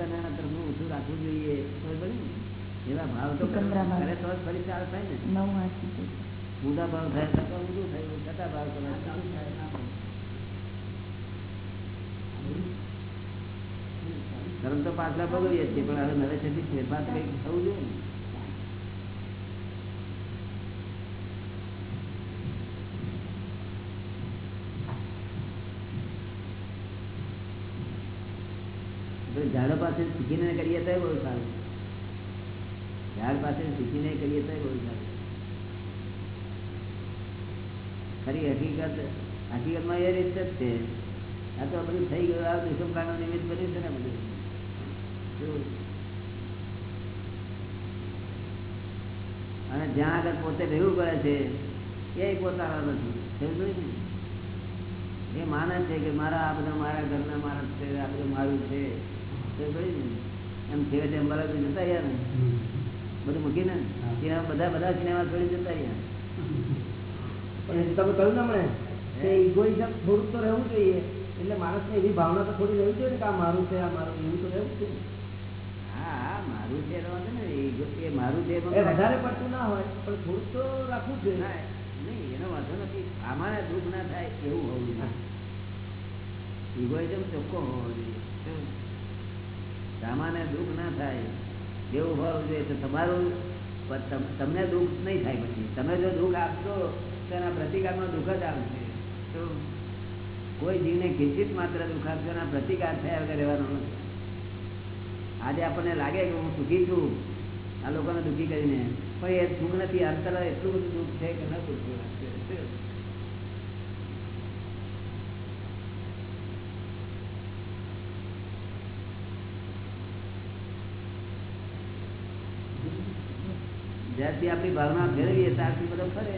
રાખવું જોઈએ. એવા ભાવ તો. કરે તો ફરી ચાલ થાય ને. ઊંધા ભાવ થાય તો ઊંધું થાય છતાં ભાવ કરે તો થાય. ધર્મ તો પાછલા ભોગવીએ જ છીએ પણ હવે નવેસરથી ફેરફાર કંઈક થવું જોઈએ ને આપણે ઝાડો પાસે શીખીને કરીએ તો બહુ સારું. ઝાડ પાસે શીખીને કરીએ તો બહુ સારું. ખરી હકીકત, હકીકતમાં એ રીત જ છે. આ તો બધું થઈ ગયું, આ દુષ્મકાળનું નિમિત્ત બન્યું છે ને બધું. અને જ્યાં આગળ પોતે રહેવું પડે છે, એ પોતાના નથી એ માને છે કે મારા આ બધા મારા ઘરના માણસ છે, આ બધું મારું છે? એમ છેવટે અંબાલા તો જતા રહ્યા ને. બધું મૂકીને ત્યાં બધા બધા સિનેમા છોડી જતા રહ્યા. પણ તમે કહ્યું ને હમણે કે ઇગોઇઝમ થોડુંક તો રહેવું જોઈએ. એટલે માણસને એવી ભાવના તો થોડી રહેવી જોઈએ ને કે આ મારું છે આ મારું એવું તો રહેવું જોઈએ. હા મારું છે ને એ મારું છે વધારે પડતું ના હોય પણ થોડુંક તો રાખવું જ જોઈએ. નહીં એનો વાંધો નથી. આમાં દુઃખ ના થાય એવું હોવું જોઈએ. ઇગોઇઝમ ચોખ્ખો હોવો જોઈએ? દુઃખ ના થાય એવું હોવું જોઈએ તો તમારું તમને દુઃખ નહીં થાય પછી. તમે જો દુઃખ આપશો, તો એના પ્રતિકારમાં દુઃખ જ આવશે તો કોઈ જીવને કિંચિત માત્ર દુઃખ આપશો, એના પ્રતિકાર થયા વગર રહેવાનો આજે આપણને લાગે કે હું સુખી છું, આ લોકોને દુઃખી કરીને, પણ એ સુખ નથી અંતર એટલું બધું દુઃખ છે કે ન પૂછવું જ્યારથી આપણી ભાવના ફેરવીએ ત્યારથી બધો ફરે.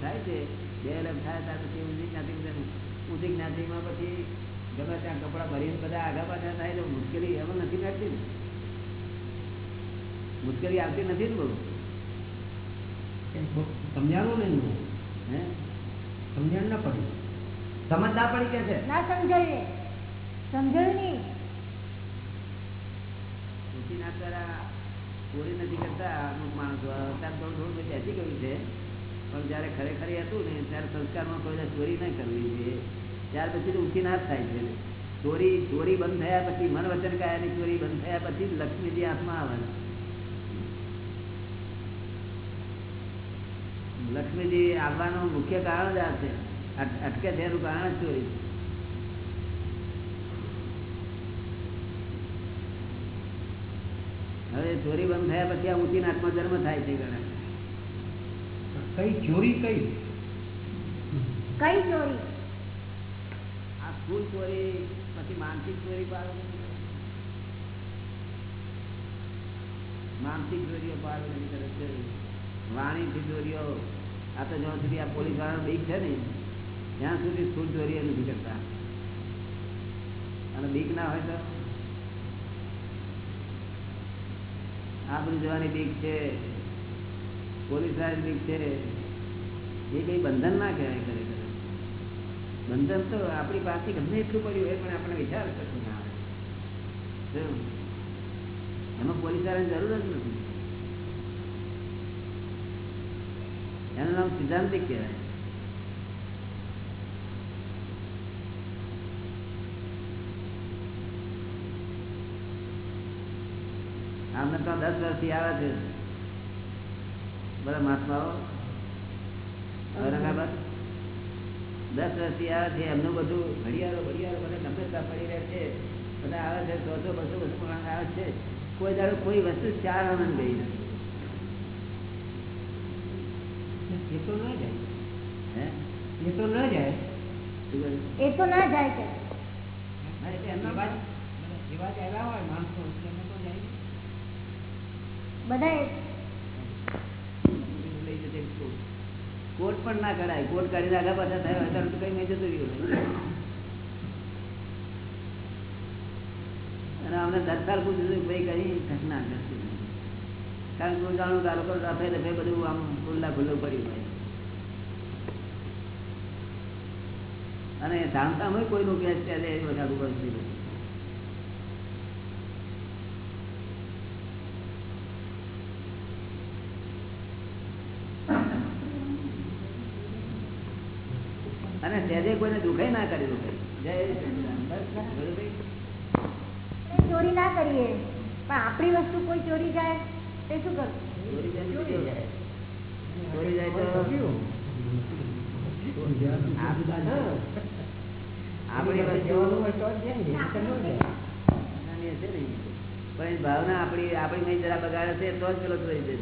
થાય છે અલગ થાય ત્યાર પછી પછી ગમે ત્યાં કપડાં ભરીને બધા આગા પાછા થાય તો મુશ્કેલી એમાં નથી લાગતી ને. મુશ્કેલી આવતી નથી ને બહુ? સમજાણું નહીં હે? સમજણ ના પડી. સમજ ના પડી કે છે? ના સમજાય સમજાયું નહીં. ના ચોરી નથી કરતા અમુક માણસો. અત્યારે થોડું થોડું બધું હજી ગયું છે. પણ જ્યારે ખરેખર હતું ને ત્યારે સંસ્કારમાં કોઈ ચોરી નહીં કરવી જોઈએ. ત્યાર પછી તો ઊંચી ના થાય છે. ચોરી ચોરી બંધ થયા પછી મન વચન કાયાની ચોરી બંધ થયા પછી લક્ષ્મીજી હાથમાં આવે. લક્ષ્મીજી આવવાનું મુખ્ય કારણ જ આ છે. અટકે છે એનું કારણ જ ચોરી. હવે ચોરી બંધ થયા પછી આ ઊંચી નાકમાં થાય છે ઘણા. કઈ ચોરી કઈ? કઈ ચોરી? આ સ્કૂલ ચોરી પછી માનસિક ચોરી પાડે માનસિક ચોરીઓ પાડે કરે છે વાણીથી ચોરીઓ આ તો જ્યાં સુધી આ પોલીસ વાળાનો બીક છે ને, ત્યાં સુધી સ્થૂળ ચોરીઓ નથી કરતા અને બીક ના હોય તો? આ જવાની બીક છે પોલીસ વાળાની બીક છે, એ કઈ બંધન ના કહેવાય ખરેખર બંધન તો આપણી પાસે ગમે એટલું પડ્યું હોય, પણ આપણે વિચાર કશું ના આવે એમાં પોલીસ વાળાની જરૂર જ નથી. એનું નામ સિદ્ધાંતિક કહેવાય આમને તો દસ વર્ષથી આવે છે બધા મહાત્માઓ ઔરંગાબાદ દસ વર્ષથી આવે છે એમનું બધું ઘડિયાળો ઘડિયાળો બધા નમ્રતા પડી રહે છે બધા આવે છે ચોથો બસો બસો આવે છે કોઈ દાડો કોઈ વસ્તુ ચાર આનંદ ગઈ નથી એ તો ના જાય. એ તો ના જાય. એ ના જાય કે. કોટ. પણ ના કરાય. કોટ કાઢીને આગા પાછા થાય અત્યારે કઈ નહીં જતું રહ્યું અને અમને દરસાલ પૂછ્યું ભાઈ કઈ ઘટના નથી કારણ કે હું જાણું કે આ લોકો રફે રફે બધું આમ ખુલ્લા ખુલ્લું પડ્યું હોય અને જાણતા હોય કોઈનું કે અત્યારે એ બધા લોકો નથી. અને સહેજે કોઈને દુખાઈ ના કરી જય સચિદાનંદ. બસ બોલો ચોરી ના કરીએ પણ આપણી વસ્તુ કોઈ ચોરી જાય તે શું કરવું ચોરી જાય ચોરી જાય. ચોરી જાય તો આપણી. પણ ભાવના આપણી આપણી નહીં જરા બગાડે છે તો જ પેલો થઈ જશે.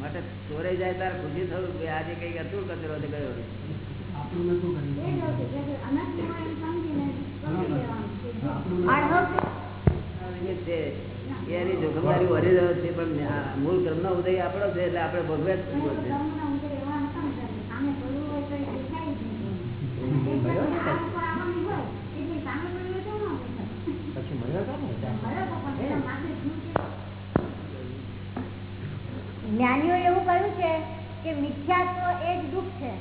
માટે ચોરાઈ જાય તાર ખુશી થયું કે આજે કંઈક હતું કચરો ગયો એની જોખમદારી વધી રહ્યો છે પણ મૂળ કર્મ નો ઉદય આપણો છે એટલે આપણે ભગવે? જ્ઞાનીઓ એવું કહ્યું છે કે મિથ્યાત્વ એ જ દુઃખ છે મિથ્યા તો એ દુઃખ છે ને.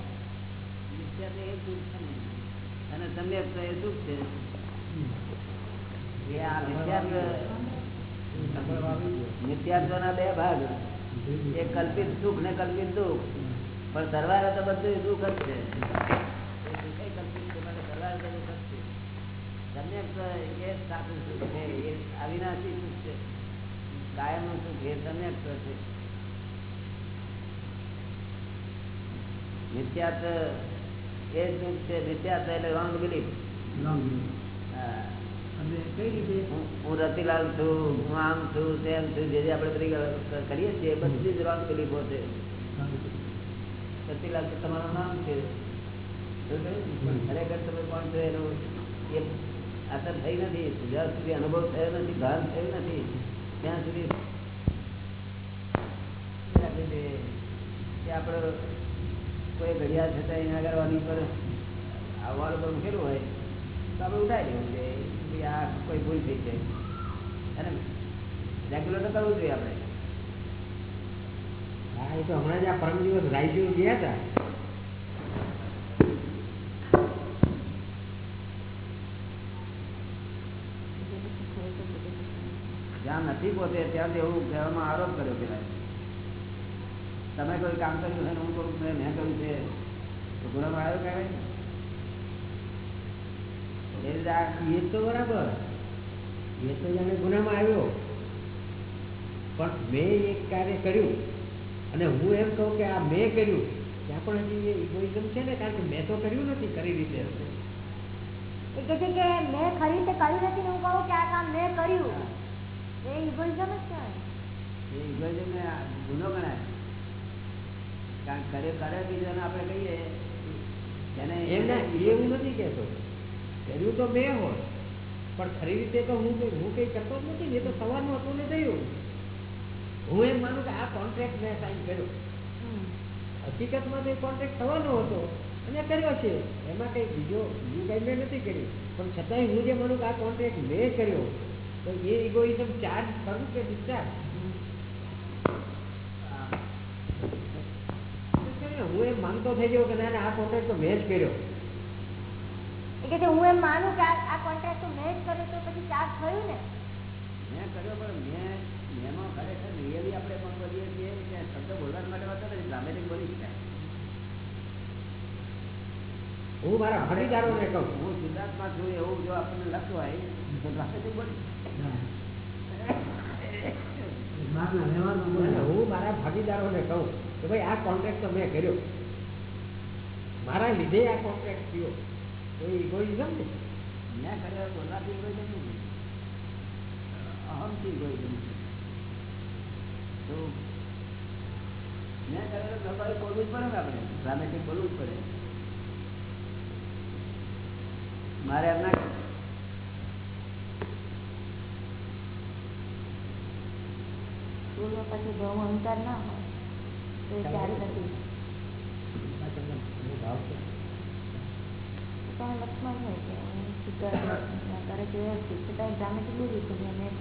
અને તમને દુઃખ છે. એ આ બે ભાગ. એક કલ્પિત સુખ ને કલ્પિત દુઃખ. પણ સરવારે તો બધું સુખ જ છે. એ એ સાચું સુખ છે. કાયમનું સુખ સુખ એ સમ્યક છે. મિથ્યાત્વ એ સુખ છે મિથ્યાત્વ એટલે રોંગ બિલીફ હું. રતિલાલ છું હું આમ છું તેમ છું જે જે આપણે બધી કરીએ છીએ બધી જ રોંગ બિલીફો છે. રતિલાલ તો તમારું નામ છે. ખરેખર તમે કોણ છો એનું? એ અસર થઈ નથી. જ્યાં સુધી અનુભવ થયો નથી ભાન થયું નથી ત્યાં સુધી આપણે કોઈ ઘડિયાળ છતાં એના આગળ વાની પર આવવાનું પર મૂકેલું હોય તો આપણે ઉઠાવી દેવું કે ભઈ આ કોઈ ભૂલ થઈ છે. અને રેગ્યુલર તો કરવું જોઈએ આપણે. હા એ તો હમણાં જ આ પરમ દિવસ રાયચૂર ગયા હતા. જ્યાં નથી પોતે ત્યાં એવું કહેવામાં આરોપ કર્યો પેલા તમે કોઈ કામ કર્યું છે હું કરું મેં મેં કર્યું છે. તો ગુનો આવ્યો કહેવાય એ એ તો બરાબર. એ તો જાણે ગુનામાં આવ્યો. પણ મેં એક કાર્ય કર્યું. અને હું એમ કહું કે આ મેં કર્યું. ત્યાં પણ હજી એ ઇગોઇઝમ છે ને કારણ કે મેં તો કર્યું નથી ખરી રીતે. એ છે કે મેં ખરી રીતે કર્યું નથી હું કહું કે આ કામ મેં કર્યું. એ ઇગોઇઝમ જ કહેવાય. એ ઇગોઇઝમને આ ગુનો ગણાય. કારણ કરે કરે બીજાને આપણે કહીએ એને એવું નથી કહેતો. કર્યું તો મેં હોય પણ ખરી રીતે તો હું હું કઈ કરતો જ નથી એ તો સવારનું હતું ને થયું. હું એમ માનું કે આ કોન્ટ્રાક્ટ મેં સાઈન કર્યો. હકીકતમાં તો કોન્ટ્રાક્ટ થવાનો હતો અને કર્યો છે. એમાં કંઈ બીજો બીજું કંઈ મેં નથી કર્યું. પણ છતાંય હું જે માનું કે આ કોન્ટ્રાક્ટ મેં કર્યો તો એ ઇગોઇઝમ ચાર્જ કરું કે ડિસ્ચાર્જ હું એમ માનતો થઈ ગયો કે ના આ કોન્ટ્રાક્ટ તો મેં જ કર્યો. એ હું એમ માનું કે આ કોન્ટ્રાક્ટ તો મેં જ કર્યો તો પછી ચાર્જ થયું ને? મેં કર્યો પણ મેં મેમાં ખરેખર રિયલી આપણે પણ બોલીએ છીએ કે શબ્દ બોલવા માટે વાતો નથી ડ્રામેટિક બોલી શકાય. હું મારા કહું. હું ગુજરાતમાં છું એવું જો આપણને લખતું હોય તો ડ્રામેટિક બોલી. હું મારા ભાગીદારોને કહું કે ભાઈ, આ કોન્ટ્રાક્ટ તો મેં કર્યો. મારા લીધે આ કોન્ટ્રાક્ટ થયો. તો ઇગોઇઝમ ને મેં કર્યો બોલવાથી નથી અહમથી તો મેં કરેલો તમારે બોલવું જ પડે ને આપણે. સામેથી બોલવું જ પડે. મારે એમના તો પછી બહુ અહંકાર ના હોય તો એ ચાલુ નથી. હોય કે કરે છે વ્યવસ્થિત છતાં મેં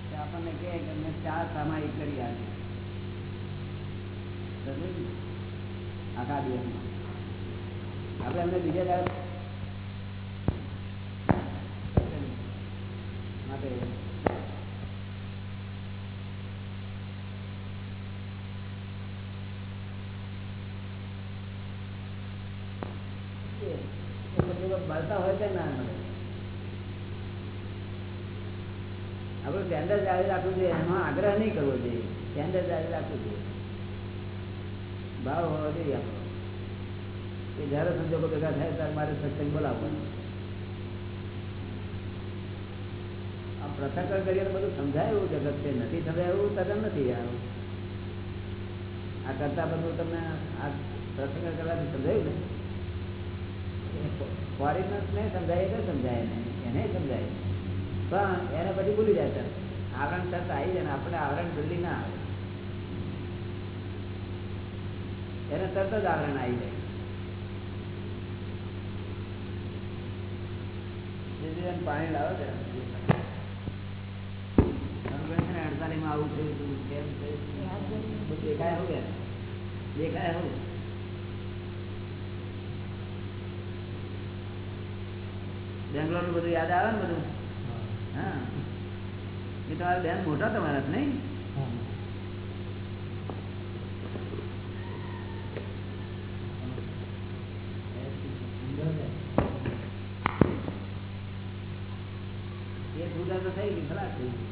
મેં આપણને કહે કે મેં ચાર સામાયિક કરી આપી? આખા દિવસમાં. આપણે એમને બીજા માટે મળતા હોય કે ના મળે આપણે સ્ટેન્ડર્ડ જાળવી રાખવું જોઈએ. એમાં આગ્રહ નહીં કરવો જોઈએ. સ્ટેન્ડર્ડ જાળવી રાખવું જોઈએ. ભાવ હોવો જોઈએ આપણો. કે જયારે સંજોગો ભેગા થાય ત્યારે મારે સત્સંગ બોલાવવાનો આ પ્રસંગ કરીએ તો બધું સમજાય જગત છે. નથી સમજાય તદ્દન નથી આવું આ કરતા બધું તમને આ પ્રસંગ કરવાથી સમજાયું ને? ફોરેનર્સને સમજાય એટલે સમજાય નહીં? એને સમજાય. પણ એને પછી ભૂલી જાય સર આવરણ તરત આવી જાય ને આપણે આવરણ ભૂલી ના આવે. એને તરત જ આવરણ આવી જાય જેથી એને પાણી લાવો છે. અડતાલીમાં આવું થયું કેમ થયું દેખાય આવું દેખાય આવું બેંગ્લોરનું બધું યાદ આવે ને બધું? હા. એ તમારા બેન મોટા તમારા નહીં હા એ સુધાર તો થઈ ગઈ ખલાસ થઈ ગઈ.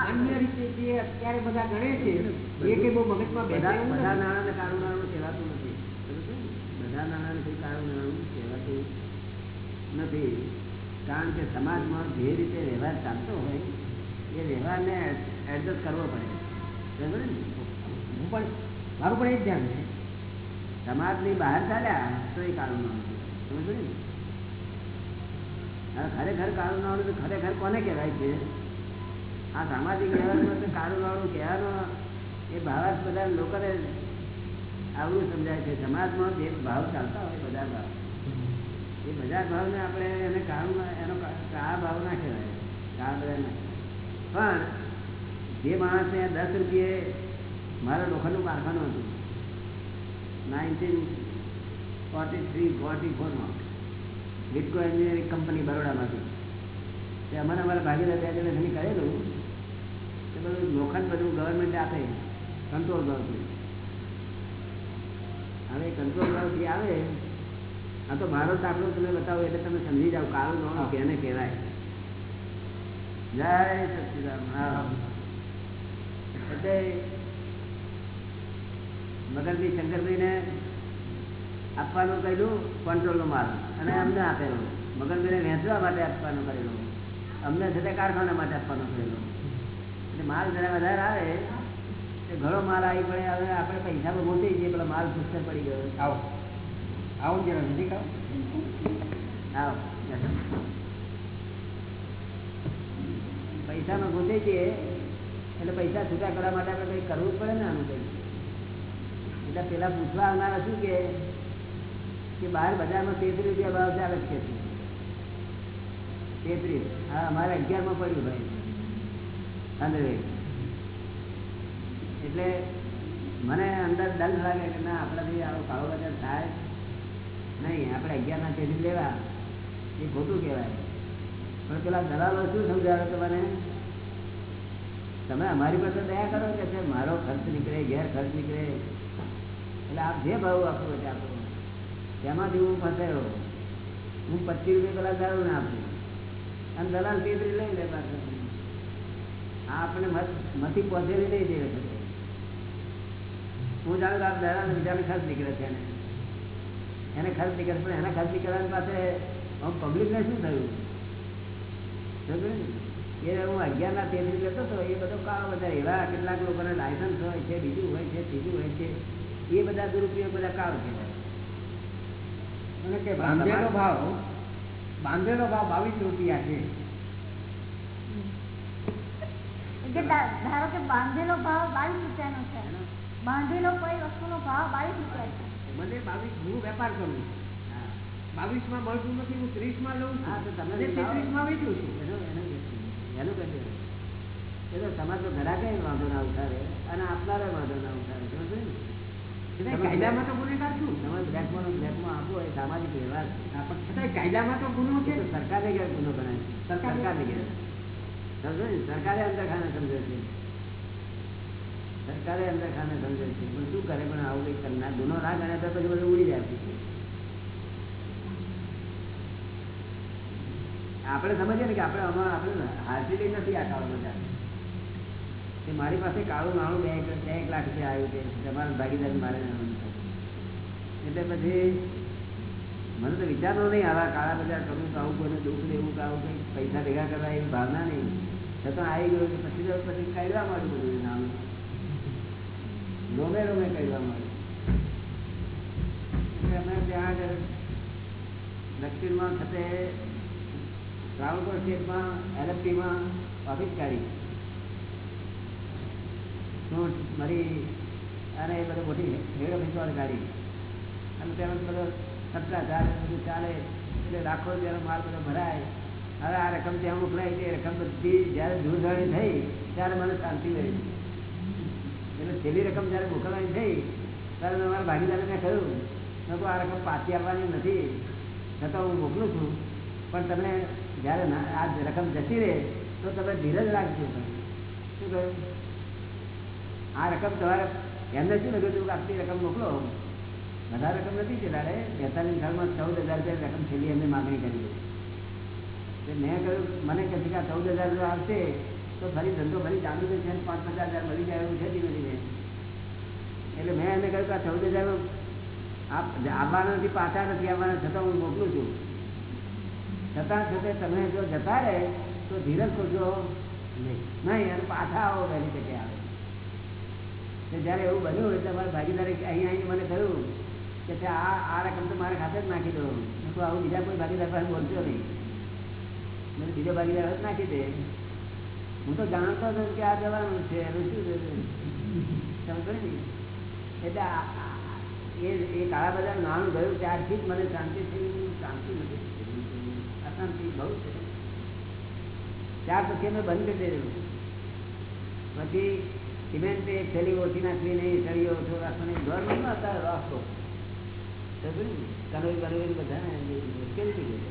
અન્ય રીતે જે અત્યારે બધા ગણે છે. એ કે બહુ મગજમાં બધા બધા. નાણાંને કાળું નાણું કહેવાતું નથી? બધા નાણાંને કોઈ કાળું નાણું કહેવાતું નથી. કારણ કે સમાજમાં જે રીતે વ્યવહાર ચાલતો હોય એ વ્યવહારને એડજસ્ટ કરવો પડે. બરાબર ને હું પણ મારું પણ એ જ ધ્યાન છે. સમાજની બહાર ચાલ્યા તો એ કાળું નાણું સમજ ને? ખરેખર કાળું નાણું તો ખરેખર કોને કહેવાય છે? આ સામાજિક વ્યવહારમાં કાળું વાળું કહેવાનો એ ભાવાર્થ બધા લોકોને આવું સમજાય છે. સમાજમાં જે ભાવ ચાલતા હોય, બધા ભાવ. એ બધા ભાવને આપણે એને કાળું એનો કા- ભાવ ના કહેવાય. કાળા બધા ના પણ જે માણસને દસ રૂપિયે મારા લોખંડનું કારખાનું હતું, નાઇન્ટીન ફોર્ટી થ્રી, ફોર્ટી ફોરમાં વિટકો એન્જિનિયરિંગ કંપની બરોડામાંથી. તે અમારે અમારા ભાગીદાર બે જણે કરેલું. તે બધું લોખંડ બધું ગવર્મેન્ટ આપે. કંટ્રોલ ભાવથી હવે કંટ્રોલ ભાવથી આવે. આ તો મારો દાખલો તમે બતાવો એટલે તમે સમજી જાઓ કાળું નોણું કેને કહેવાય. જય સચિદાન હા. એટલે મગરભાઈ શંકરભાઈને આપવાનું કહ્યું કંટ્રોલનો માલ અને અમને આપેલો. મગરભાઈને વેચવા માટે આપવાનું કરેલું. અમને છે કારખાના માટે આપવાનું કરેલું. માલ જરા વધારે આવે ઘણો માલ આવી પડે, હવે આપણે પૈસા મોટી જઈએ પેલા માલ પુસ્તક પડી ગયો આવો. આવું જરા નજીક આવો. આવો. પૈસામાં ગોતે છીએ એટલે પૈસા છૂટા કરવા માટે આપણે કંઈ કરવું પડે ને આનું કંઈક એટલે પેલા પૂછવા આવનારા શું કે કે બહાર બજારમાં તેત્રીસ રૂપિયા ભાવ ચાલે કે તેત્રીસ. હા, અમારે અગિયારમાં પડ્યું ભાઈ. એટલે મને અંદર દંડ લાગે કે ના, આપણાથી આવો કાળો બજાર થાય નહીં. આપણે અગિયારના પેઢી લેવા. એ ખોટું કહેવાય. પણ પેલા દલાલો શું સમજાવે તમને? તમે અમારી પાસે દયા કરો કે છે મારો ખર્ચ નીકળે ઘેર ખર્ચ નીકળે? એટલે આપ જે ભાવ આપો એટલે આપો. તેમાંથી હું ફસાયો? હું પચીસ રૂપિયા પેલા દારૂ ને આપું. અને દલાલ તેત્રીસ લઈ લે પાછો. આપણે મતી પહોંચેલી તે વખતે હું જાણું કે આ દાદા બીજાને ખર્ચ નીકળે છે એને. એને ખર્ચ નીકળે પણ એના ખર્ચ નીકળવાની પાસે પબ્લિકને શું થયું? એ હું અગિયારના તેત્રીસ લેતો હતો એ બધો કાળો બધા એવા કેટલાક લોકોને લાયસન્સ હોય છે બીજું હોય છે ત્રીજું હોય છે એ બધા દુરુપયોગ બધા કાળો કહેવાય અને કે બાંધેલો ભાવ બાંધેલો ભાવ બાવીસ રૂપિયા છે. કે ધારો કે બાંધેલો ભાવ બાવીસ રૂપિયાનો છે. બાંધેલો કોઈ વસ્તુનો ભાવ બાવીસ રૂપિયા છે. મને બાવીસ હું વેપાર કરું બાવીસમાં મળતું નથી હું ત્રીસમાં લઉં ત્રીસ તમે માં વેચું છું. એનું કહે એ તો તમારે તો ઘરાકે વાંધો ના ઉઠાવે. અને આપનારે વાંધો ના ઉઠાવે. સમજો ને? કાયદામાં તો ગુનેગાર છું. તમારે બ્લેકમાં બ્લેકમાં આપો એ સામાજિક વ્યવહાર છે. પણ કાયદામાં તો ગુનો છે. ઘેર ગુનો ગણાય? સરકાર- સરકારને ઘેર સરકારે અંદર ખાને સમજે સમજે છે. પણ શું કરે? પણ આવું કંઈક કરનાર ગુનો ના ગણે પછી બધું ઉડી જાય. આપણે સમજીએ ને કે આપણે આમાં આપણે હાજરી નથી આ કાળો બધા કે મારી પાસે કાળું નાણું બે એક લાખ રૂપિયા આવ્યું છે. તમારા ભાગીદાર મારે એટલે પછી મને તો વિચારો નહીં આવા કાળા બજાર કરવું કે આવું કોઈને દુઃખ લેવું કે આવું કંઈક પૈસા ભેગા કરવા એવી ભાવના નહીં. છતાં આવી ગયો કે પછી પછી કહેવા માંડ્યું બધું નામ રોમે રોમે કહેવા માંડ્યું. અમે ત્યાં આગળ દક્ષિણમાં થતે રાવણકોટ સ્ટેટમાં એલએફટીમાં ઓફિસ કાઢી. ફ્રૂટ મરી અને એ બધું મોટી હેડ ઓફિસવાળી ગાડી અને તેમાં બધો ખર્ચા ચાલે બધું ચાલે. એટલે રાખો ત્યારે માલ બધો ભરાય. હવે આ રકમ ત્યાં મોકલાય તે રકમ બધી જ્યારે દૂરધાણી થઈ, ત્યારે મને શાંતિ રહી એટલે છેલ્લી રકમ જ્યારે મોકલવાની થઈ, ત્યારે મેં મારા ભાગીદારને કહ્યું, મેં તો આ રકમ પાછી આપવાની નથી, છતાં હું મોકલું છું. પણ તમે જ્યારે ના- આ રકમ જતી રહે, તો તમે ધીરજ રાખજો શું કહ્યું? આ રકમ તમારે એમને શું લખ્યું હતું? કે આટલી રકમ મોકલો. વધારે રકમ નથી છે તારે બેતાલીસ સાલમાં ચૌદ હજાર રૂપિયા રકમ છેલ્લી એમને માગણી કરી મેં કહ્યું, મને કહે કે આ ચૌદ હજાર રૂપિયા આવશે, તો ફરી ધંધો ફરી ચાલુ છે પાંચ પચાસ હજાર મળી જાય એવું છે ધીમે ધીમે. એટલે મેં એમને કહ્યું કે આ ચૌદ હજાર આવવાના નથી પાછા નથી આવવાના, છતાં હું મોકલું છું. છતાં છતાં તમે જો જતા રહે, તો ધીરજ કરજો નહીં, અને પાછા આવો વહેલી તકે આવે જ્યારે એવું બન્યું, એટલે અમારા ભાગીદારે અહીં આવીને મને કહ્યું કે આ આ રકમ તો મારા ખાતે જ નાખી દો. મેં આવું બીજા કોઈ ભાગીદાર પાસે બોલતો નહીં. મને બીજો ભાગીદાર જ નાખી દે. હું તો જાણતો હતો કે આ જવાનું છે એનું શું? સમજો ને એટલે એ એ કાળા બજાર નાનું ગયું ત્યારથી જ મને શાંતિ થઈ, શાંતિ નથી અશાંતિ બહુ છે. ત્યાર પછી અમે બંધ કરી દીધેલું પછી સિમેન્ટ એક થેલી ઓછી નાખવી નહીં સળીઓ ઓછો રાખવાની ઘર નહીં હતા રાખો. કનોઈ કનોઈ બધા મુશ્કેલ થઈ ગયું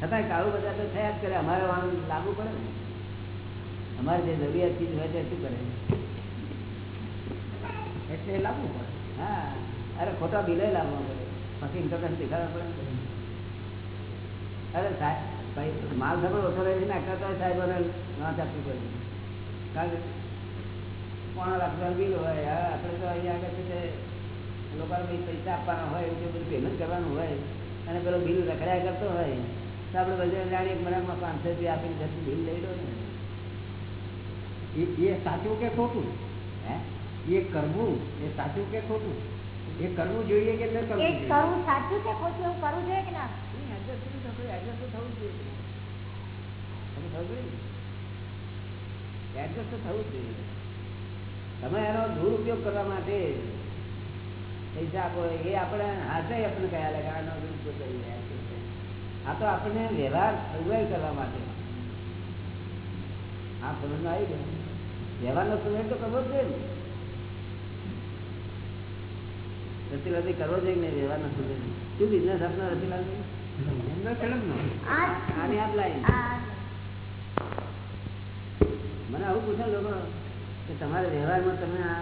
છતાંય કાળું બધા તો થયા જ કરે અમારે વાળું લાગુ પડે ને. અમારે જે જરૂરિયાત ચીજ હોય તે શું કરે? એટલે લાવવું પડે. હા અરે ખોટા બિલે લાવવા પડે. પછી ઇન્ટરનેટ દેખાડવા પડે અરે સાહેબ ભાઈ માલ ખબર ઓછો રહી નાખતા તો સાહેબોને વાંચ આપવી પડે. કારણ કે પોણા લાખ રૂપિયા બિલ હોય આપણે તો અહીંયા આગળ છે લોકોને પૈસા આપવાના હોય એવું બધું પેમેન્ટ કરવાનું હોય અને પેલો બિલ રખડ્યા કરતો હોય તો આપણે બધે જાણીએ કે પાંચસો રૂપિયા આપીને જતું બિલ લઈ લો ને એ સાચું કે ખોટું? હે? એ કરવું એ સાચું કે ખોટું? એ કરવું જોઈએ કે ન કરવું જોઈએ? કરવું સાચું છે ખોટું એવું કરવું જોઈએ કે ના? એડજસ્ટ થતું, થવું જ જોઈએ. તો થવું જ જોઈએ. તમે એનો દુરુપયોગ કરવા માટે પૈસા આપો. એ આપણે હાથે આપણે કયા લાગે આનો દુરુપયોગ કરી રહ્યા છે. આ તો આપણને વ્યવહાર સુવેર કરવા માટે. આ સમજમાં આવી ગયો? વ્યવહારનો સુવેર તો કરવો જ જોઈએ ને. રતિલાલભાઈ કરવો જોઈએ ને વ્યવહારનો સુવેર શું બિઝનેસ આપનો રતિલાલભાઈ એમનો ચલમનો. આ આની આપ લાઈન મને આવું પૂછે લોકો. કે તમારા વ્યવહારમાં તમે આ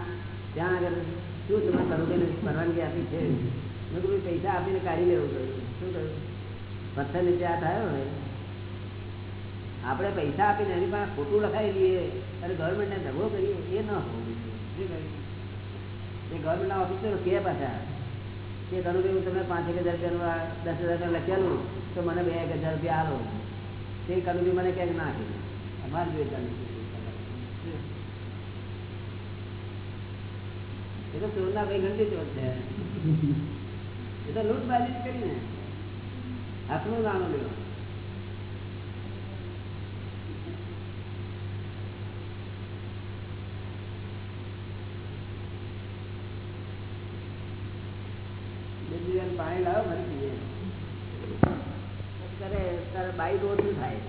ત્યાં આગળ શું તમે કરોડે પરવાનગી આપી છે. મેં કહ્યું પૈસા આપીને કાઢી લેવું કહ્યું શું કહ્યું પથ્થર નીચે આ થયો ને આપણે પૈસા આપીને એની પાસે ખોટું લખાવી દઈએ અને ગવર્મેન્ટને દગો કરીએ, એ ન હોવું. એ ગવર્મેન્ટના ઓફિસરો કે પાછા? કે ઘણું હું તમે પાંચ એક હજાર રૂપિયાનું દસ હજાર રૂપિયા લખેલું, તો મને બે એક હજાર રૂપિયા આલો. તે કનુભી મને ક્યાંક ના કીધું અમારે જોઈએ ચાલુ એ તો ચોરના ભાઈ ગંદી ચોર છે એ તો લૂંટબાજી જ કરીને હાથનું નાનું લેવા બીજી વાર પાણી લાવો, ફરી પીએ. ત્યારે તારે બાઈક ઓછું થાય.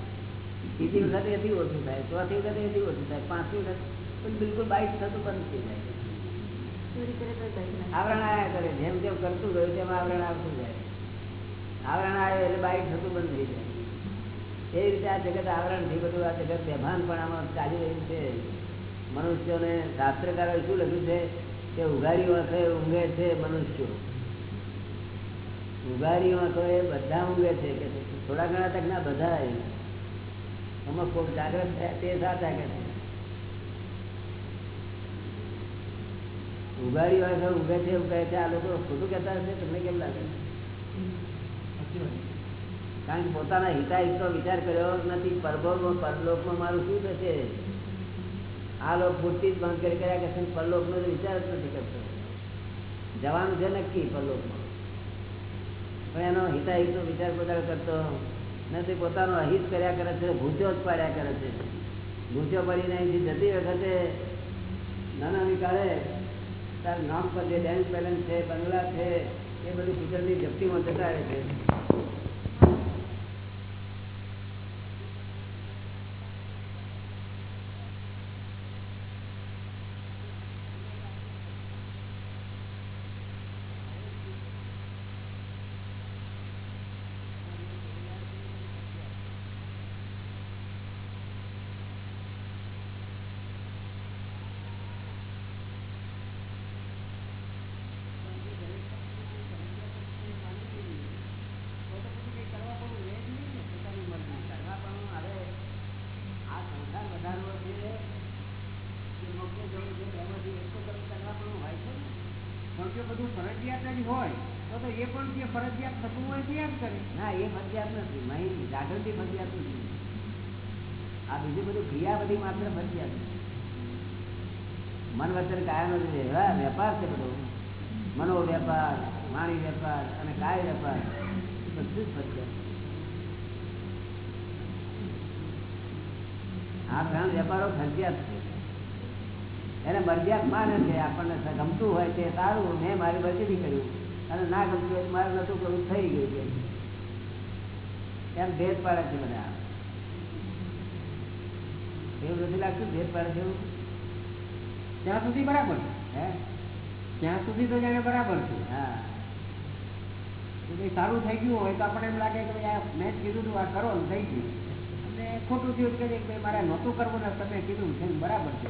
ત્રીજી વખતે એથી ઓછું થાય. ચોથી વખતે એથી ઓછું થાય. પાંચમી વખત પણ બિલકુલ બાઈક થતું બંધ થઈ જાય. ચોરી કરે તો કઈ ના આવરણ આયા કરે. જેમ જેમ કરતું ગયું તેમ આવરણ આવતું જાય. આવરણ આવે એટલે બાઈક થતું બંધ થઈ જાય. એ રીતે આ જગત આવરણથી બધું આ જગત બેભાન પણ આમાં ચાલી રહ્યું છે. મનુષ્યોને શાસ્ત્રકારોએ શું લખ્યું છે? કે ઉઘાડી આંખે ઊંઘે છે મનુષ્યો. ઉઘાડી વાંખો એ બધા ઊંઘે છે કે થોડા ઘણા તક ના બધા એમાં કોક જાગ્રત થયા તે સાચા કે છે ઉઘાડી વાળા ઊંઘે છે એવું છે, આ લોકો ખોટું કહેતા હશે, તમને કેમ લાગે? કારણ કે પોતાના હિતાહિતનો વિચાર કર્યો નથી, પરભોગમાં, પરલોકમાં મારું શું થશે? આ લોક પૂરતી જ બંધ કરી કર્યા કે પરલોકનો વિચાર જ નથી કરતો. જવાનું છે નક્કી પરલોકમાં. પણ એનો હિતાહિતનો વિચાર પોતાનો કરતો નથી, પોતાનો અહિત કર્યા કરે છે, ભૂચો જ પાડ્યા કરે છે. ભૂચો પડીને અહીંથી જતી વખતે નાના નીકાળે તાર નામ પર જે બેંક બેલેન્સ છે, બંગલા છે, એ બધું કુદરતી જપ્તીમાં જતા રહે છે કરવાપણું હવે આ સંસાર વધારવો છે કે મોક્ષે જવું છે એમાંથી એક તો તમે કરવાપણું હોય છે ને પણ જો બધું ફરજિયાત જ હોય તો તો એ પણ જે ફરજિયાત થતું હોય તે જ કરે ના એ ફરજિયાત નથી માહિતી જાગૃતિ ફરજિયાત નથી આ બીજું બધું ક્રિયા બધી માત્ર ફરજિયાત મન વચન કાયમ વ્યવહાર વેપાર છે બધો. મનો વેપાર, વાણી વેપાર અને કાય વેપાર. બધું જ ફરજિયાત. આ ત્રણ વેપારો ફરજિયાત છે. એને મરજિયાત માને છે. આપણને ગમતું હોય તે સારું. મેં મારી મરજીથી કર્યું. અને ના ગમતું હોય મારે નતું કરવું. થઈ ગયું એમ ભેદ પાડે છે બધા. એવું નથી લાગતું ભેદ પાડે જેવું ત્યાં સુધી બરાબર છે. હે? ત્યાં સુધી તો જાણે બરાબર છે હા. કંઈ સારું થઈ ગયું હોય તો આપણને એમ લાગે કે ભાઈ આ મેં કીધું હતું આ કરો થઈ ગયું. અને ખોટું થયું કે ભાઈ મારે નહોતું કરવું ને તમે કીધું છે બરાબર છે.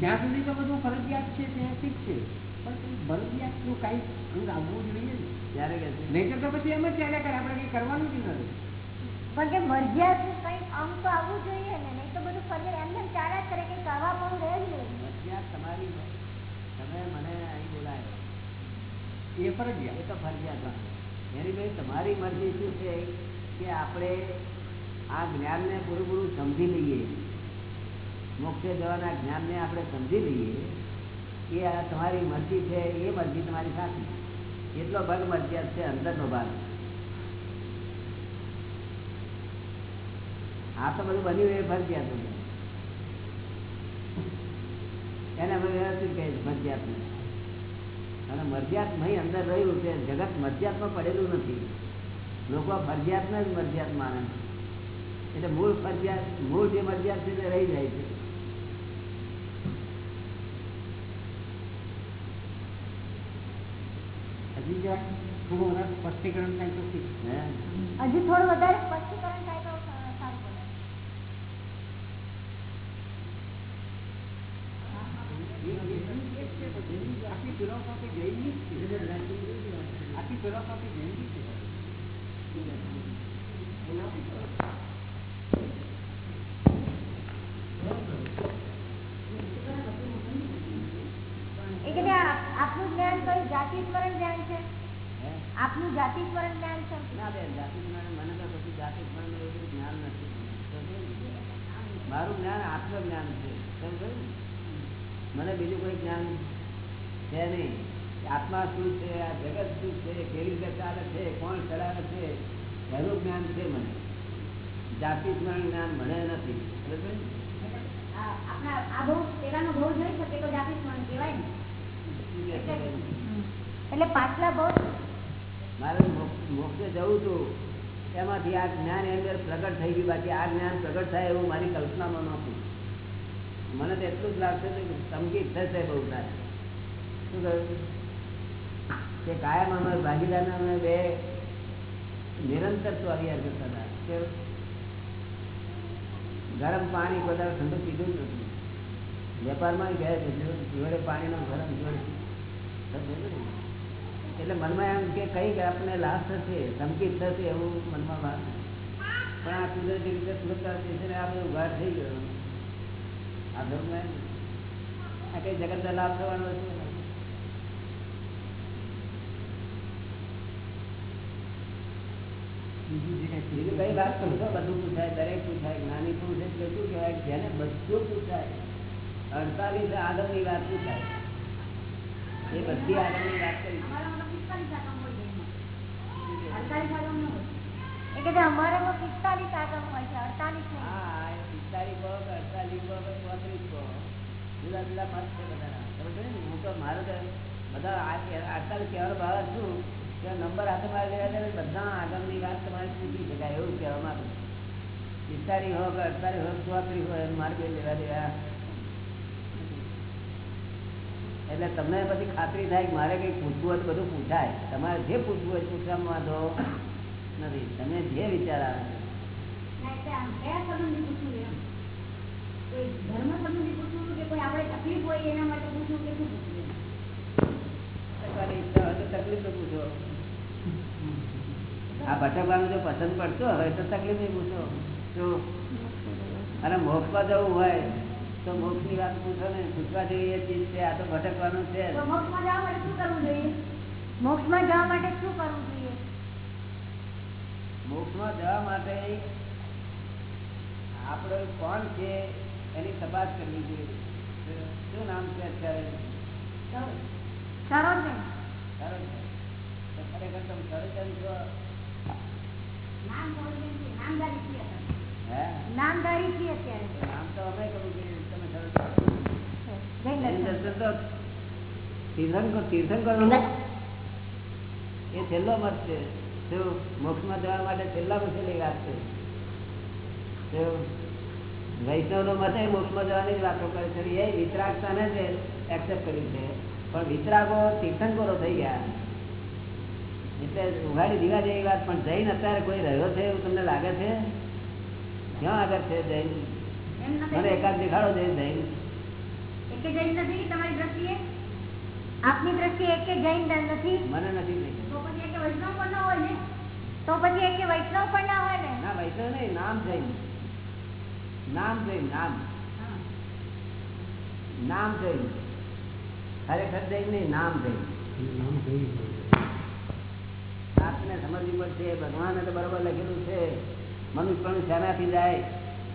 ત્યાં સુધી તો બધું ફરજિયાત છે ત્યાં ઠીક છે. પણ કંઈ ફરજિયાતનું કાંઈ અંગ આવવું જોઈએ ને. ત્યારે કે નહીં તો પછી એમ જ ચાલ્યા કરે આપણે કંઈ કરવાનું જ નથી. પણ કે મરજિયાત કંઈક અંગ તો આવવું જોઈએ ને તમારી તમે મને અહીં મરજી શું છે? કે આપણે આ જ્ઞાનને પૂરું પૂરું સમજી લઈએ. મોક્ષે જવાના જ્ઞાનને આપણે સમજી લઈએ. એ તમારી મરજી છે, એ મરજી તમારી સાચી એટલો ભાગ મરજિયાત છે, અંદરનો ભાગ. આ તો બધું બન્યું એ ફરજિયાત હતું. એને અમે વ્યવસ્થિત કહીએ ફરજિયાત અને મરજિયાત અંદર રહ્યું છે. જગત મરજિયાતમાં પડેલું નથી. લોકો ફરજિયાતને જ મરજિયાત માને છે. એટલે મૂળ ફરજિયાત મૂળ જે મરજિયાત છે તે રહી જાય છે. હજી થોડું વધારે સ્પષ્ટીકરણ થાય તો ફિલોસોફી જૈનની આખી ફિલોસોફી જૈનની છે. આપનું જ્ઞાન કયું જાતિ સ્મરણ જ્ઞાન છે. આપનું જાતિ સ્મરણ જ્ઞાન છે. ના બેન જાતિ મને તો પછી જાતિ સ્મરણ એવું જ્ઞાન નથી. મારું જ્ઞાન આત્મજ્ઞાન છે. સમજ મને બીજું કોઈ જ્ઞાન નથી છે નહીં. આત્મા શું છે? આ જગત શું છે? કેવી રીતે ચાલે છે? કોણ ચલાવે છે? એનું જ્ઞાન છે મને. જાતિ સ્મરણ જ્ઞાન મને નથી. મારે મોક્ષ- મોક્ષે જવું હતું એમાંથી આ જ્ઞાન એની અંદર પ્રગટ થઈ ગયું. બાકી આ જ્ઞાન પ્રગટ થાય એવું મારી કલ્પનામાં નહોતું. મને તો એટલું જ લાગતું હતું કે ધમકી થશે બહુ થાય શું કહ્યું કે કાયમ અમે ભાગીદારના અમે બે નિરંતર આવ્યા કરતા હતા? ગરમ પાણી બધા ઠંડુ પીધું જ નથી વેપારમાં ગયા છે જોડે પાણીનો ગરમ જોડે એટલે મનમાં એમ કે કઈ કે આપણને લાભ થશે ધમકી થશે એવું મનમાં વાત. પણ આ કુદરતી રીતે સુરક્ષા સ્ટેશને આ બધું ઊભા થઈ ગયો. આ ધર્મ આ કઈ જગતના લાભ થવાનો છે બીજું કઈ વાત કરશો બધું પૂછાય દરેક પૂછાય જ્ઞાની પુરુષ એટલે શું કહેવાય? જેને બધું પૂછાય અડતાલીસ આગળની વાત એ બધી આગળની વાત કરી. પિસ્તાલીસ આગમ હોય છે અડતાલીસ હા પિસ્તાલીસ કહો અડતાલીસ કહો ચોત્રીસ કહો જુદા જુદા મત છે બધાના. ને? હું તો મારો બધા અડતાલીસ કહેવાનો ભાવ છું. નંબર હોય એટલે તમને પછી ખાતરી થાય કે મારે કંઈ પૂછવું હોય બધું પૂછાય. તમારે જે પૂછવું હોય પૂછવામાં વાંધો નથી. તમે જે વિચાર આવે ધર્મ સંબંધી પૂછવું કે કોઈ આપણે તકલીફ હોય એના માટે પૂછવું કે શું પૂછવું એમ? ભટકવાની ઈચ્છા હોય તો તકલીફ તો પૂછો આ ભટકવાનું જો પસંદ પડતો હોય તો તકલીફ નહીં પૂછો. અને મોક્ષમાં જવું હોય તો મોક્ષની વાત પૂછો ને પૂછવા જેવી એ ચીજ છે આ તો ભટકવાનું છે મોક્ષમાં જવા માટે શું કરવું જોઈએ? મોક્ષમાં જવા માટે શું કરવું જોઈએ? મોક્ષમાં જવા માટે આપણે કોણ છે એની તપાસ કરવી જોઈએ. શું નામ છે અત્યારે? સરોજ બેન સરસ ખરેખર તમે છો. નામદારી છીએ અત્યારે. નામ તો અમે કહ્યું કે તીર્થંકર એ છેલ્લો મત છે. જો મોક્ષમાં જવા માટે છેલ્લા વાત છે. જો વૈષ્ણવનો મત મોક્ષમાં જવાની જ વાતો કરે છે. એ વિતરાગતાને જ એક્સેપ્ટ કર્યું છે. પણ વિતરાગો તીર્થંકરો થઈ ગયા. એટલે ઉઘાડી દીવા જેવી વાત પણ જૈન અત્યારે કોઈ રહ્યો છે એવું તમને લાગે છે? ક્યાં આગળ છે જૈન? મને એકાદ દેખાડો છે જૈન. આપની દ્રષ્ટિએ એક જૈન નથી? મને નથી તો પછી એક વૈષ્ણવ પણ ન હોય ને? તો પછી એક વૈષ્ણવ પણ ના હોય ને? ના વૈષ્ણવ નહીં નામ જૈન. નામ જૈન નામ. નામ જૈન. ખરેખર જૈન નહીં નામ જૈન આપને સમજવી પડશે ભગવાને તો બરોબર લખેલું છે. મનુષ્ય પણ શેનાથી જાય.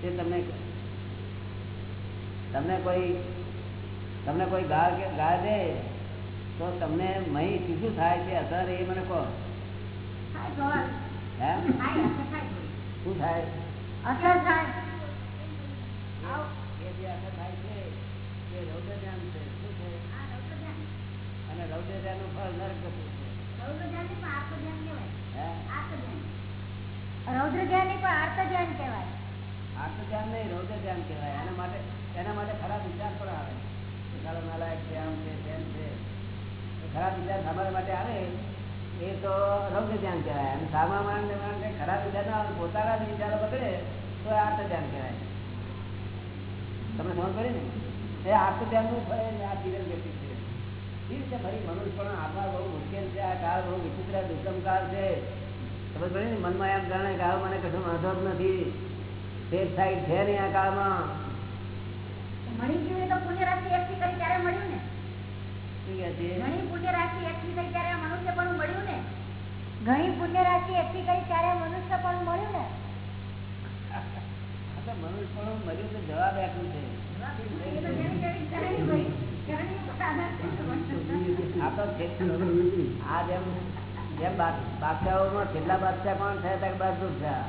તે તમને તમને કોઈ તમને કોઈ ગા કે ગા દે તો તમને મહી શું થાય છે અસર એ મને કહો. શું થાય? અસર થાય. એ જે અસર થાય છે એ રૌદ્ર. અને રૌદ્રજા નું ફળ નરક ગતિ છે. રૌદ્ર ધ્યાન નહીં, પણ આત્મ કહેવાય. હે? આત્મ ધ્યાન. રૌદ્ર ધ્યાન નહીં પણ કહેવાય. આત્મ ધ્યાન નહીં રૌદ્ર ધ્યાન કહેવાય. એના માટે એના માટે ખરાબ વિચાર પણ આવે. ચાલો નાલાયક છે આમ છે તેમ છે. એ ખરાબ વિચાર સાંભળવા માટે આવે. એ તો રૌદ્ર ધ્યાન કહેવાય. અને ખરાબ વિચાર ના આવે પોતાના જ વિચારો બગડે તો આર્ત ધ્યાન કહેવાય. તમે નોંધ કરી ને? એ આર્ત ધ્યાનનું એ આ જીવન વ્યક્તિ છે. મનુષ્ય પણ આપવા બહુ મુશ્કેલ છે આ કાળ બહુ વિચિત્ર દુર્ગમ કાળ છે. ખબર પડી ને મનમાં એમ જાણે કે મને કશું વાંધો જ નથી સેફ સાઈડ છે નહીં આ કાળમાં મળી ગયું તો પુણ્ય રાશિ એકઠી કરી ત્યારે મળ્યું ને? ઘણી પુણ્ય રાશિ એકઠી થઈ ત્યારે મનુષ્ય પણ મળ્યું ને? ઘણી પુણ્ય રાશિ એકઠી કરી ત્યારે મનુષ્ય પણ મળ્યું ને? મનુષ્ય પણ મળ્યું તો જવાબ આપ્યું છે. આ તો છે- આ જેમ જેમ બાદશાહોમાં છેલ્લા બાદશાહ કોણ થયા હતા બહાદુર શાહ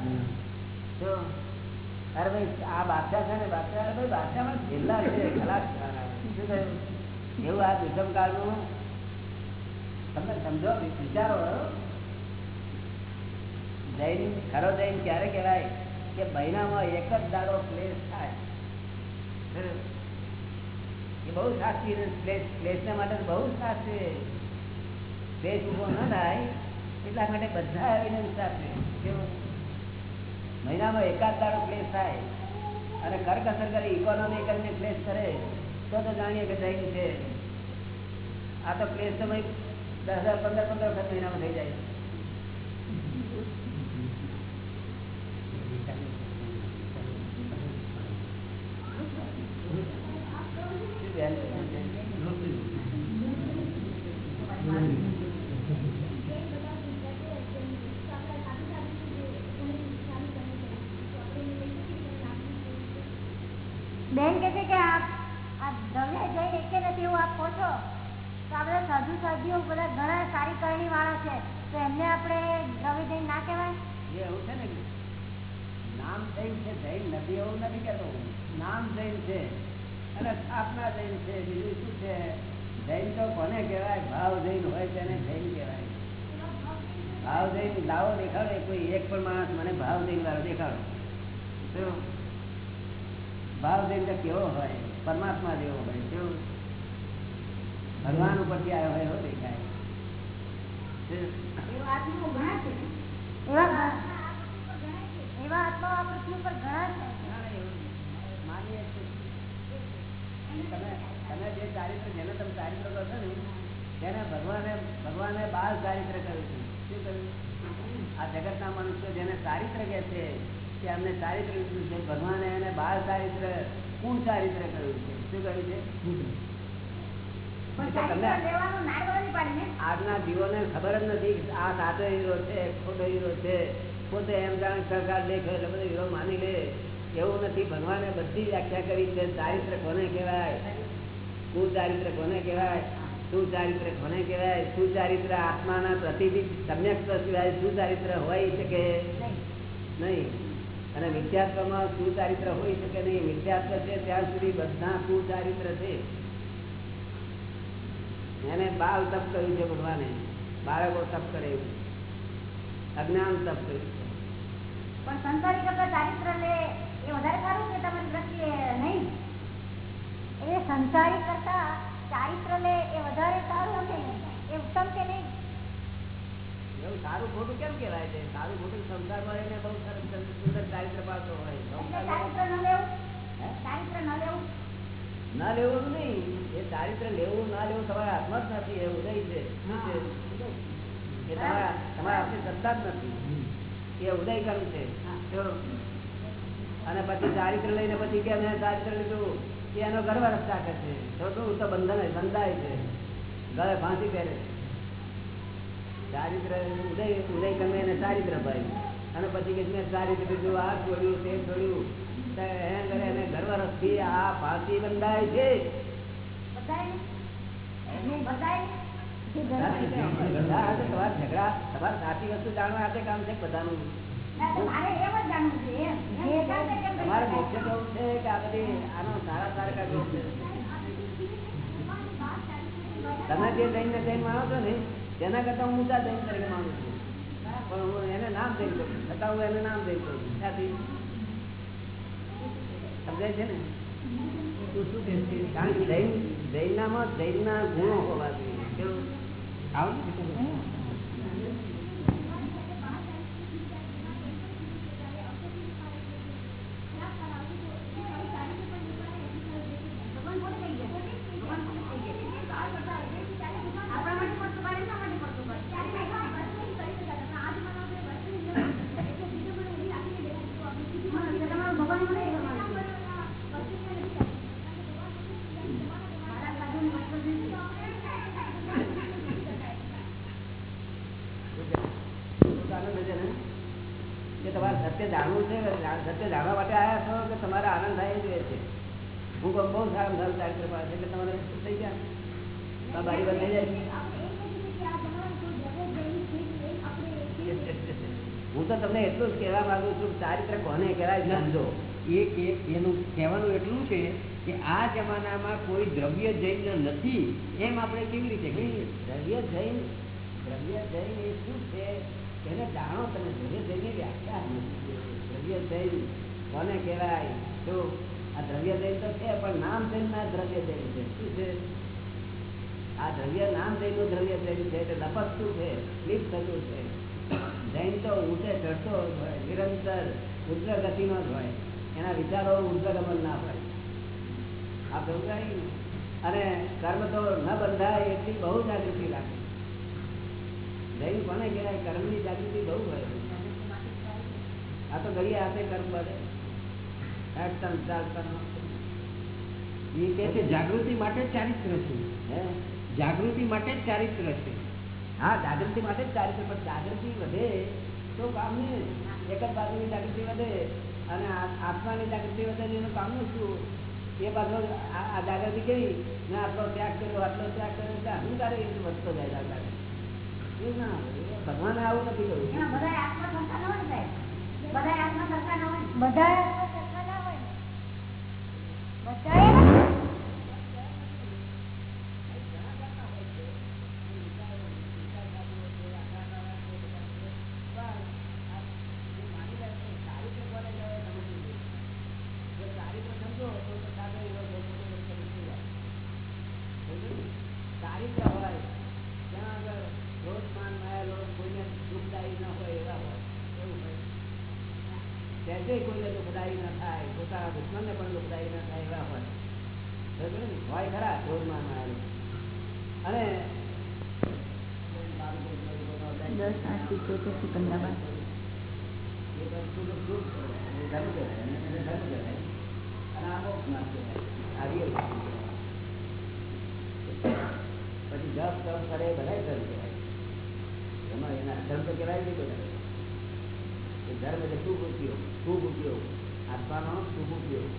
અરે ભાઈ આ બાદશાહ છે ને બાદશાહ ભાઈ બાદશાહમાં છેલ્લા છે ખલાસ શું થયું? એવું આ દુષ્મ કાળનું તમે સમજો વિચારો જૈન ખરો જૈન ક્યારે કહેવાય કે મહિનામાં એક જ દાડો પ્લેસ થાય. બહુ પ્લેસ પ્લેસને માટે બહુ છે પ્લેસ ઊભો ન થાય. એટલા માટે બધા આવીને સાથે કેવું? મહિનામાં એકાદ દાડો પ્લેસ થાય અને કરકસર કરી કરીને પ્લેસ કરે, તો તો જાણીએ કે જૈન છે આ તો પ્લેસ તો ભાઈ દસ હજાર, પંદર પંદર વખત મહિનામાં થઈ જાય છે? બેન કે છે કે આપ આ ગમે જઈને એકે નથી એવું આપ કહો છો? તો આપણે સાધુ સાધુઓ બધા ઘણા સારી કરણી વાળા છે. તો એમને આપણે ગમે જઈને ના કહેવાય? એવું છે ને નામ જૈન છે, જૈન નથી એવું નથી કેતો નામ જૈન છે. અને સ્થાપના જૈન છે બીજું શું છે? જૈન તો કોને કહેવાય? ભાવ જૈન હોય તેને જૈન કહેવાય. ભાવ જૈન લાવો દેખાડો. કોઈ એક પણ માણસ મને ભાવ જૈન વાળો દેખાડો. ભાવ જૈન તો કેવો હોય? પરમાત્મા જેવો હોય. કેવો ભગવાન ઉપરથી આવ્યો હોય એવો દેખાય? એવા પૃથ્વી પર ઘણા છે. માનીએ છીએ. તમે તમે જે ચારિત્ર જેને તમે ચારિત્ર કહો છો ને તેને ભગવાને ભગવાને બાળ ચારિત્ર કર્યું છે. શું કહ્યું? આ જગતના મનુષ્યો જેને ચારિત્ર કહે છે કે અમને ચારિત્ર લીધું છે. ભગવાને એને બાળ ચારિત્ર કુળ ચારિત્ર કર્યું છે. શું કહ્યું છે? પણ એટલે ચારિત્ર તમે લેવાનું ના ને આજના જીવોને ખબર જ નથી આ સાચો હીરો છે ખોટો હીરો છે. પોતે એમ જાણે સરકાર દેખે એટલે બધો હીરો માની લે. એવું નથી, ભગવાને બધી વ્યાખ્યા કરી છે, ચારિત્ર કોને કહેવાય? કુચારિત્ર કોને કહેવાય? સુચારિત્ર કોને કહેવાય? સુચારિત્ર આત્માના પ્રતિબિંબ સમ્યક સિવાય સુચારિત્ર હોય શકે નહીં. અને મિથ્યાત્વમાં સુચારિત્ર હોય શકે નહીં. મિથ્યાત્વ છે, ત્યાં સુધી બધા સુચારિત્ર છે. એને બાળ તપ કર્યું છે ભગવાને. બાળકો તપ કરે અજ્ઞાન તપ કર્યું છે. પણ સંસારી કરતા ચારિત્ર લે એ વધારે સારું કે તમારી દ્રષ્ટિએ નહીં. એટલે સંસારી કરતા ચારિત્ર લે એ વધારે સારું કે એ ઉત્તમ કે નહીં? એવું સારું ખોટું કેમ કહેવાય છે? સારું ખોટું સંસારમાં રહીને બહુ સરસ સુંદર- સુંદર ચારિત્ર પાડતો હોય. ચારિત્ર ન લેવું. ચારિત્ર ન લેવું. ના લેવું નહીં. એ ચારિત્ર લેવું ના લેવું તમારા હાથમાં જ નથી. એવું નહીં છે. શું છે? તમારા તમારા હાથની સત્તા જ નથી. એ ઉદય કરવું છે. અને પછી ચારિત્ર લઈને પછી કે મેં ચારિત્ર લીધું કે એનો ગર્વ રસ્તા કરશે છે તો બંધન બંધાય છે ગળે ફાંસી પહેરે ચારિત્ર ઉદય ઉદય કર્મે એને ચારિત્ર ભાઈ અને પછી કે મેં ચારિત્ર લીધું આ છોડ્યું તે છોડ્યું તો એને કરે એને ગર્વ રસથી આ ફાંસી બંધાય છે ઝઘડા તમારે સાચી વસ્તુ જાણવા હાથે કામ છે બધાનું કરી તમે જે જૈન ને જૈન માનો છો ને તેના કરતા હું ઊંચા જૈન તરીકે માનું છું. પણ હું એને નામ જૈન છું. છતાં હું એને નામ જૈન કહું છું. ક્યાંથી સમજાય છે ને? કારણ કે જૈન જૈનનામાં જૈનના ગુણો હોવા જોઈએ કેવું આપણા માટે પડતું પાડે, શા માટે પડતું પાડે? હા, તો તમારું ભગવાન મને એ માનવું છે. મારા સાધુની વસ્તુ નથી. સત્ય જાણવું છે જા- સત્ય જાણવા માટે આવ્યા છો કે તમારે આનંદ થાય એ જોઈએ છે હું કહું બહુ સારું સારું ચારિત્ર પાસે એટલે તમારે થઈ ગયા તમારી બારી બંધ થઈ જાય આપણે એ કહીએ કે આ જમાનામાં કોઈ દરેક જૈન છે કે એ આપણે એ કહીએ. હું તો તમને એટલું જ કહેવા માંગુ છું કે ચારિત્ર કોને કહેવાય સમજો એ એ- એનું કહેવાનું એટલું છે કે આ જમાનામાં કોઈ દ્રવ્ય જૈન નથી, એમ આપણે કેવી રીતે દ્રવ્ય જૈન દ્રવ્ય જૈન એ શું છે? એને જાણો તમે, દ્રવ્ય જૈનની વ્યાખ્યા. દ્રવ્ય જૈન કોને કહેવાય? તો આ દ્રવ્ય જૈન તો છે, પણ નામ જૈન ના દ્રવ્ય જૈન છે. શું છે? આ દ્રવ્ય, નામ જૈનનું દ્રવ્ય જૈન છે, એટલે લપસતું છે લીપ થતું છે. જૈન તો ઊંચે ચડતો નિરંતર ઉગ્ર ગતિનો જ હોય. એના વિચારો ઉગ્રગમન ના હોય. આ સમજાય અને કર્મ તો ન બંધાય એટલી બહુ જાગૃતિ રાખે. દૈવ કોને કહેવાય? કર્મની જાગૃતિ બહુ હોય. આ તો ઘડીએ આપે કર્મ છે જાગૃતિ માટે જ ચારિત્ર છે. હે? જાગૃતિ માટે જ ચારિત્ર છે. હા જાગૃતિ માટે જ ચારિત્ર પણ જાગૃતિ વધે તો કામની એક જ બાજુની જાગૃતિ વધે અને આત્માની જાગૃતિ વધે એનું કામનું શું? એ પાછો આ આ જાગૃતિ કેવી મેં આટલો ત્યાગ કર્યો આટલો ત્યાગ કર્યો. એટલે અહંકાર એ વધતો જાય દાદા એ ના ભગવાન આવું નથી કહ્યું બધાય આત્મા સરખા ન હોય ને સાહેબ. બધાય આત્મા સરખા ન હોય. ને. બધાય આત્મા સરખા ના હોય ને. બધાય ચારિત્ર હોય ત્યાં આગળ ક્રોધ, માન, માયા, લોભ કોઈને દુઃખદાયી ન હોય એવા હોય એવું હોય ત્યારે કોઈને દુઃખદાયી ન થાય ને પણ દુઃખદાયી ના થાય એવા હોય. હોય ખરા માન, અને દસ આઠ સિકંદરાબાદ. પછી જપ તપ કરે બધા ધર્મ કહેવાય. એમાં એના ધર્મ તો કહેવાય નહીં બધા ધર્મ એટલે શુભ ઉપયોગ શુભ ઉપયોગ આત્માનો શુભ ઉપયોગ.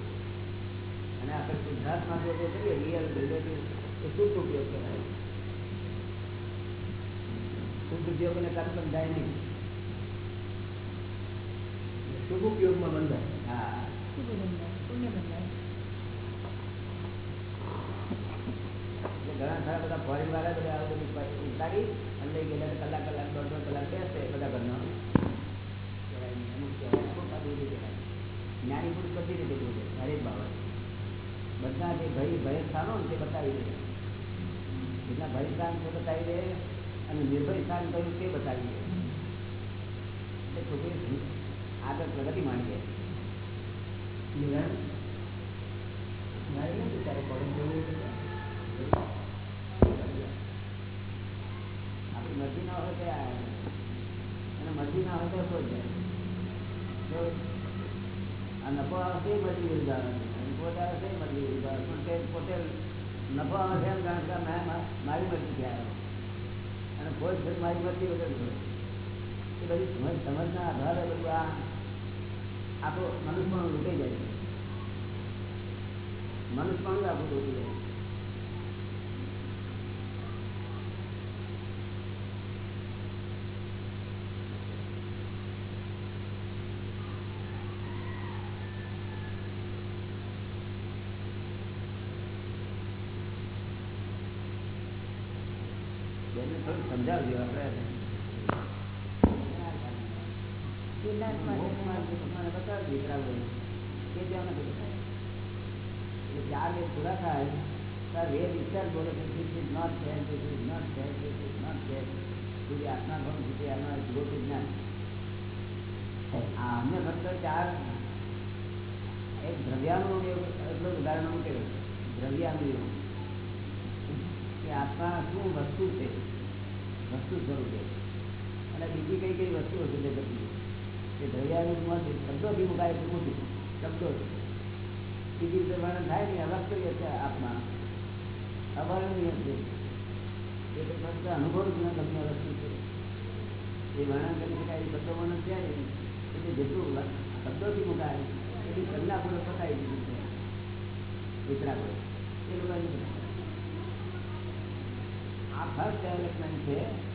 અને આપણે શુદ્ધાત્મા જો કરીએ રિયલ રિલેટિવ તો શુદ્ધ ઉપયોગ કરાય શુદ્ધ ઉપયોગ અને કર્મ બંધાય નહીં. શુભ ઉપયોગમાં બંધાય. હા. શુભ બંધાય પુણ્ય બંધાય. એટલે ઘણા સારા બધા ફોરેન વાળા બધા આવું બધું ઉતારી અને લઈ ગયેલા કલાક કલાક દોઢ દોઢ કલાક બેસે બધા ઘરનો કહેવાય નહીં, અમુક કહેવાય, અમુક આ બધું કહેવાય. જ્ઞાની પુરુષ બધી રીતે બોલે હરેક બાબત. બધા જે ભય ભય સ્થાનો તે બતાવી દે જેટલા ભય સ્થાન તે બતાવી દે અને નિર્ભય સ્થાન કયું તે બતાવી દે એટલે છોકરી આગળ પ્રગતિ માંડી જાય મારે નથી ત્યારે પડે જેવું આપણી મરજી ના હોય તો આ અને મરજી ના હોય તો કોઈ જાય તો આ નફો આવે છે એ મરજી વિરુદ્ધ આવે છે અને ખોટ આવે છે એ મરજી વિરુદ્ધ આવે છે. પણ તે પોતે નફો આવે છે એમ કારણ કે મેં મા- મારી મરજી થી આવ્યો અને ખોટ છે મારી મરજી વગર હોય એ બધી સમજ, સમજના આધારે આ આપણું મનુષ્ય પણ લૂંટાઈ જાય છે. મનુષ્ય પણ આપણું લૂંટી જાય સમજાવજો, આપણે સિદ્ધાંત માટે મોક્ષમાં જે ભગવાને બતાવ્યું દીકરાઓએ, તે ત્યાં નથી બતાવ્યું. એટલે ચાર વેદ પૂરા થાય ત્યારે વેદ itself બોલે છે not fair, this is not fair, this is not fair. સુધી આત્મા ભંગ સુધી આત્મા જુઓ આ અમને ફક્ત ચાર એક દ્રવ્યાનું એટલું ઉદાહરણ મૂકેલું. દ્રવ્યાનું કે આત્મા શું વસ્તુ છે વસ્તુ સ્વરૂપે અને બીજી કઈ કઈ વસ્તુઓ છે જગતની કે દ્રવ્યાનું શબ્દોથી મુકાય એટલું શબ્દો બીજી રીતે વર્ણન થાય ને અવાસ્તવ્ય છે આત્મા. અવર્ણનીય છે. એ તો ફક્ત અનુભવ જ ન તમને વસ્તુ છે. એ વર્ણન કરી શકાય એ શબ્દો વર્ણન ને એટલે જેટલું શબ્દોથી મુકાય એટલું કલાકોને પતાવી દીધું છે. વિતરાકો એ લોકો આ ફર્સ્ટ ડેવલપમેન્ટ છે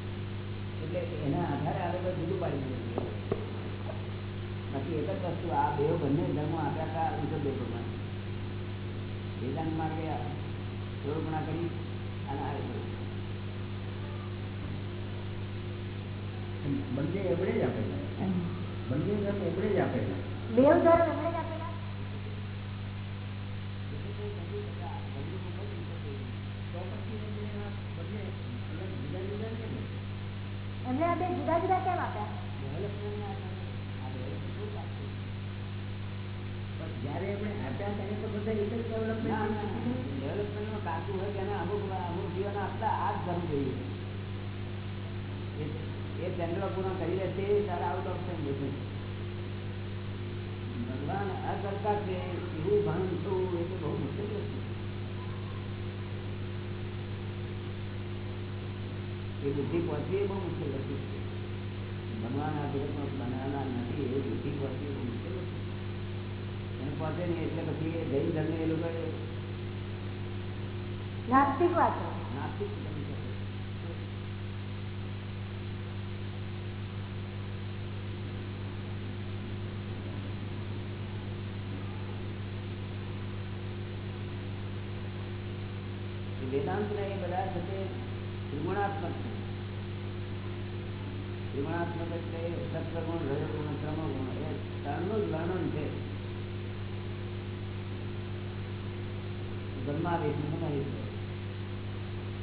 એટલે એના આધારે આ લોકો જુદું પાડી દીધું બાકી એક જ વસ્તુ આ બે બંને ધર્મો આપ્યા હતા વિશુદ્ધ ભગવાન. વેદાંત માર્ગે સ્વરૂપણા કરી અને આ બંને એવડે જ આપેલા બંને ધર્મ એમણે જ આપેલા બેવ ધર્મ એમણે જ આપેલા તો પછી એમણે આ બંને અલગ જુદા જુદા કેમ આ બે જુદા જુદા કેમ આપ્યા? જ્યારે અમુક જીવન આપતા આ જ ધર્મ જોઈએ એ- ચંદ્ર પૂર્ણ કરી દે તે તારા આઉટ ભગવાન અકર્તા છે એવું ભાન થવું એ તો બહુ મુશ્કેલ વસ્તુ છે. એ બુદ્ધિ પહોંચવી એ બહુ મુશ્કેલ વસ્તુ છે. ભગવાન આ જગતમાં બનાવનાર નથી એ બુદ્ધિ પહોંચવી બહુ મુશ્કેલ. એને પહોંચે નહીં એટલે પછી એ જૈન ધર્મ એ લોકો નાસ્તિક વાત. નાસ્તિક બની શકે. એ વેદાંત ને એ બધા છે તે ત્રિગુણાત્મક છે ત્રિગુણાત્મક એટલે સત્વગુણ રજોગુણ ક્રમગુણ એ ત્રણનું જ વર્ણન છે જન્માવેશનું બનાવી છે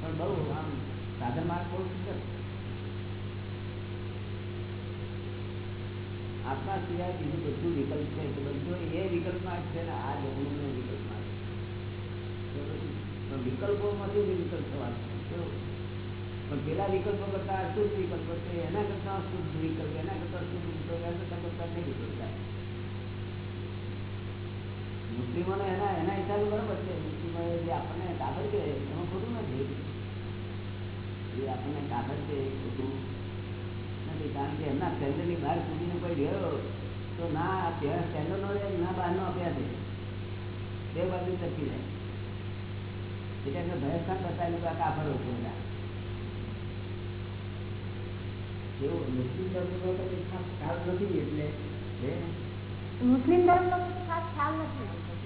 પણ બહુ આમ સાધન માર્ગ બહુ સુંદર આત્મા સિવાય બીજું બધું વિકલ્પ છે તો બધું એ વિકલ્પમાં જ છે ને આ જગનું વિકલ્પમાં છે તો પછી પણ વિકલ્પોમાંથી જ વિકલ્પ થવાનો કેવું? પણ પેલા વિકલ્પો કરતા અશુદ્ધ વિકલ્પ છે, એના કરતા શુદ્ધ વિકલ્પ, એના કરતા શુદ્ધ વિકલ્પ, એના કરતા કરતા નહીં વિકલ્પ મુસ્લિમોને એના એના હિસાબે બરોબર છે. મુસ્લિમો જે આપણને કાગળ છે એમાં ખોટું નથી. એ આપણને કાગળ છે ખોટું નથી. કારણ કે એમના સ્ટેન્ડર્ડની બહાર કૂદીને કોઈ ગયો, તો ના ત્યાં સ્ટેન્ડર્ડ નો રહે, ના બહારનો આપ્યા છે બે બાજુ ચકી જાય એટલે ભયસ્થાન બતાવેલું કાફર આ કાફરો છે બધા એવું મુસ્લિમ ધર્મ નો ખાસ ખ્યાલ નથી.